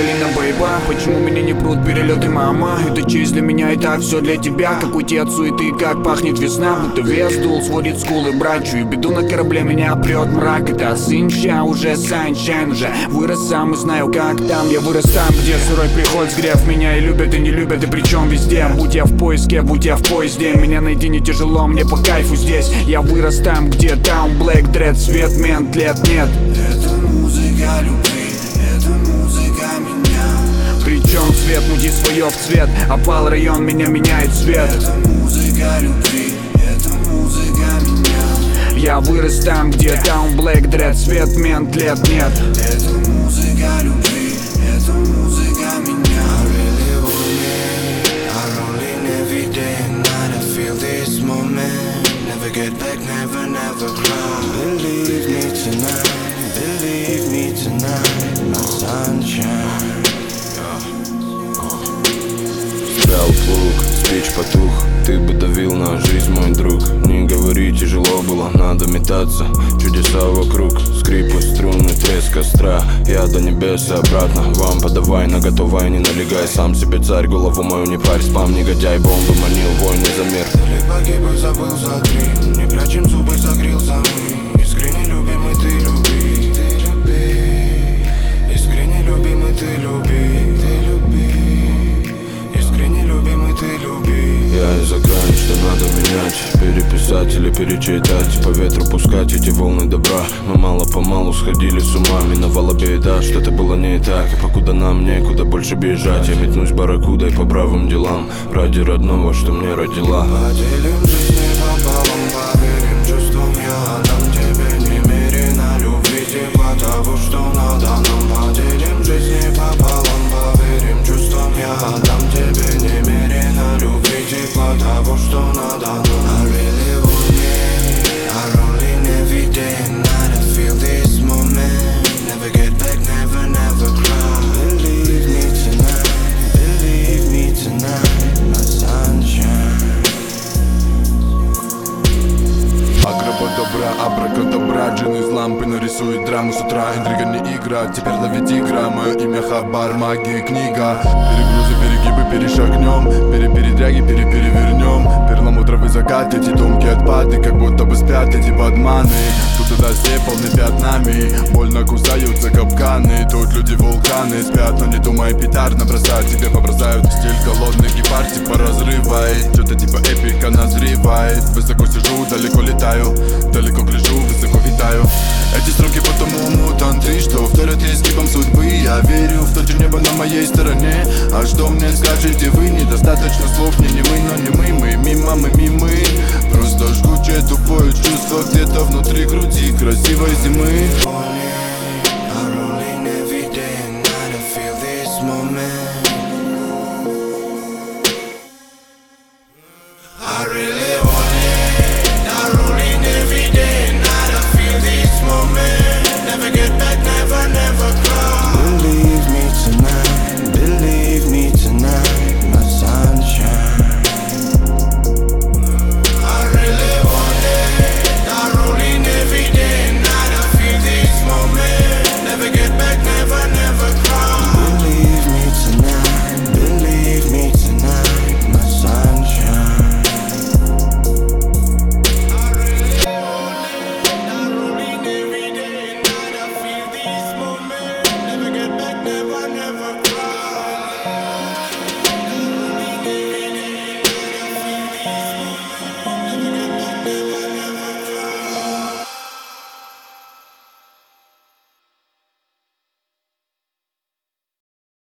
Долина бойба Почему меня не прут перелеты, мама? Это честь для меня, это все для тебя. Как уйти от суеты, как пахнет весна. Будто вес дул, сводит скулы брачу И беду на корабле меня прет мрак. Это сынча, уже санчайн Уже вырос сам и знаю, как там Я вырос там, где сырой приход. Сгрев Меня и любят, и не любят, и причем везде? Будь я в поиске, будь я в поезде. Меня найти не тяжело, мне по кайфу здесь. Я вырос там, где там Black Dread, свет, мент, лет нет. Это музыка любви, это музыка меня. Причем свет муди свое в цвет. Опал район, меня меняет цвет. Это музыка любви, это музыка меня. Я вырос там, где там Black Dread, свет, мент, лет нет. Это музыка любви, это музыка меня. I really want it, I rolling every day and night. I feel this moment. Never get back, never, never cry. Believe me tonight, надо метаться. Чудеса вокруг, скрипы, струны, треск костра. Я до небес и обратно. Вам подавай, на готовай, не налегай. Сам себе царь, голову мою не парь. Спам, негодяй, бомбы манил, войны за мир Далек погиб забыл за три Не прячем зубы, закрылся мы Искренне Переписать или перечитать По ветру пускать эти волны добра. Мы мало-помалу сходили с ума Миновала беда, что-то было не так. И покуда нам некуда больше бежать Я метнусь барракудой по правым делам. Ради родного, что мне родила. Поделим жизнь пополам Поверим чувствам Я абракадабра Джин из лампы нарисует драму с утра. Интрига не игра, теперь лови тигра Мое имя Хабар, магия, книга. Перегрузы, перегибы, перешагнем Перепередряги, переперевернем Перламутровый закат, эти тонкие отпады Как будто бы спят эти подманы Тут и все полны пятнами Больно кусаются капканы Тут люди вулканы спят, но не думай петард набросать. Тебе побросают стиль голодный гепард Типа разрывает, что-то типа эпика назревает Высоко сижу, далеко летаю Далеко витаю Эти строки потому мутанты Что вторят изгибом судьбы. Я верю в то, что небо на моей стороне. А что мне скажете вы? Недостаточно слов, не не мы, но не мы. Мы мимо, мы мимы Просто жгучее тупое чувство Где-то внутри груди красивой зимы